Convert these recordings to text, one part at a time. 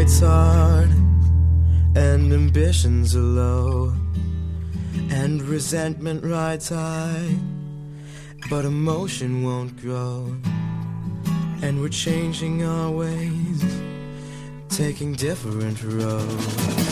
bites hard, and ambitions are low, and resentment rides high, but emotion won't grow. And we're changing our ways, taking different roads.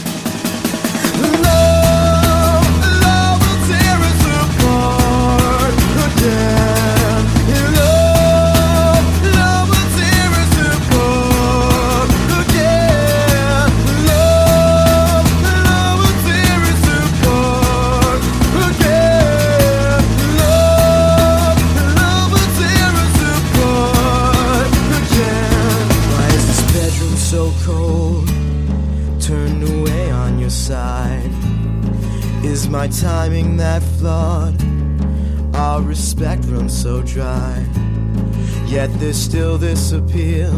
Cold? Turned away on your side. Is my timing that flawed? Our respect runs so dry. Yet there's still this appeal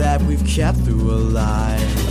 that we've kept through a lie.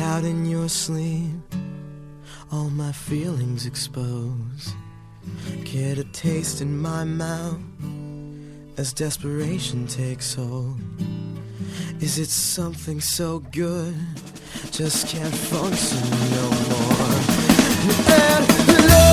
Out in your sleep? All my feelings exposed. Get a taste in my mouth as desperation takes hold. Is it something so good? Just can't function no more. Love